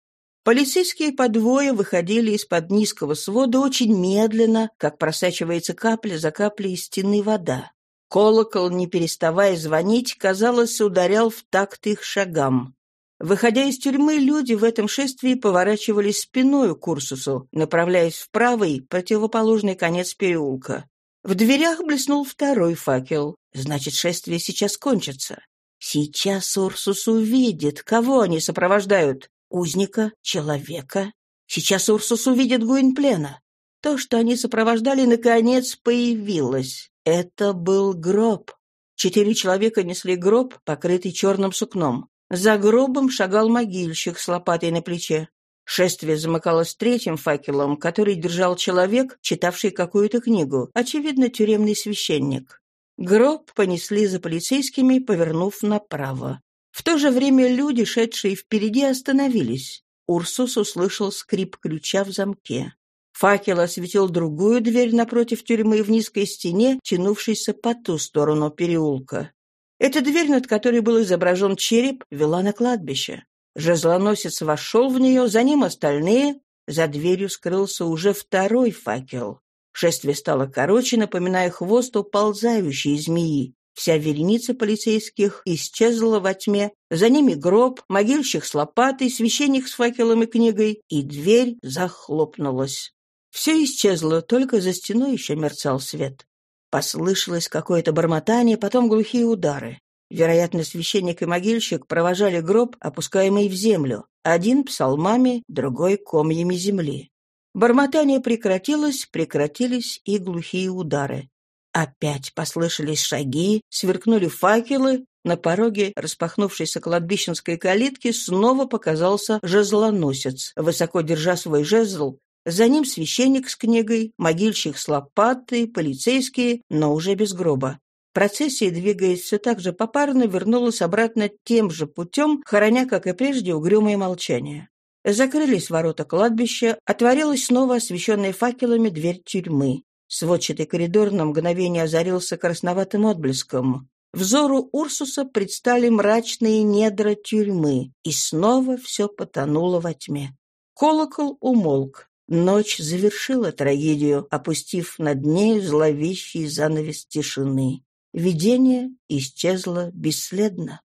Полицейские по двое выходили из-под низкого свода очень медленно, как просачивается капля за каплей из стены вода. Колокол, не переставая звонить, казалось, ударял в такт их шагам. Выходя из тюрьмы, люди в этом шествии поворачивались спиной к Урсусу, направляясь в правый, противоположный конец переулка. В дверях блеснул второй факел. Значит, шествие сейчас кончится. Сейчас Урсус увидит, кого они сопровождают. Узника, человека. Сейчас Урсус увидит Гуинплена. То, что они сопровождали, наконец появилось. Это был гроб. Четыре человека несли гроб, покрытый черным сукном. За гробом шагал могильщик с лопатой на плече. Шествие замыкалось третьим факелом, который держал человек, читавший какую-то книгу, очевидно, тюремный священник. Гроб понесли за полицейскими, повернув направо. В то же время люди, шедшие впереди, остановились. Урсус услышал скрип ключа в замке. Факел осветил другую дверь напротив тюрьмы в низкой стене, тянувшейся по ту сторону переулка. Эта дверь, над которой был изображен череп, вела на кладбище. Жезлоносец вошел в нее, за ним остальные. За дверью скрылся уже второй факел. Шествие стало короче, напоминая хвост уползающей змеи. Вся вереница полицейских исчезла во тьме. За ними гроб, могильщик с лопатой, священник с факелом и книгой, и дверь захлопнулась. Все исчезло, только за стеной еще мерцал свет. Послышалось какое-то бормотание, потом глухие удары. Вероятно, священник и могильщик провожали гроб, опускаемый в землю. Один псалмами, другой комьями земли. Бормотание прекратилось, прекратились и глухие удары. Опять послышались шаги, сверкнули факелы. На пороге распахнувшейся кладбищенской калитки снова показался жезлоносец, высоко держа свой жезл. За ним священник с книгой, могильщик с лопатой, полицейские, но уже без гроба. Процессия, двигаясь все так же попарно, вернулась обратно тем же путем, хороня, как и прежде, угрюмое молчание. Закрылись ворота кладбища, отворилась снова освещенная факелами дверь тюрьмы. Сводчатый коридор на мгновение озарился красноватым отблеском. Взору Урсуса предстали мрачные недра тюрьмы, и снова все потонуло во тьме. Колокол умолк. Ночь завершила трагедию, опустив над ней зловещий занавес тишины. Видение исчезло бесследно.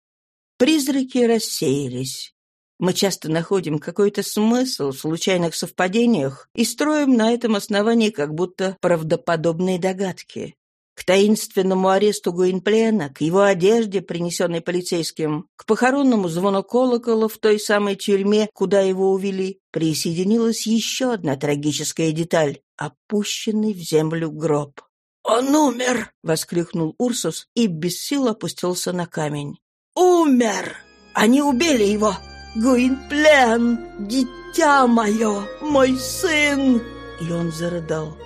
Призраки рассеялись. Мы часто находим какой-то смысл в случайных совпадениях и строим на этом основании как будто правдоподобные догадки. К таинственному аресту Гуинплена, к его одежде, принесенной полицейским, к похоронному звону колокола в той самой тюрьме, куда его увели, присоединилась еще одна трагическая деталь — опущенный в землю гроб. «Он умер!» — воскликнул Урсус и без сил опустился на камень. «Умер! Они убили его!» Гуинплен, дитя мое, мой сын!» И он зарыдал.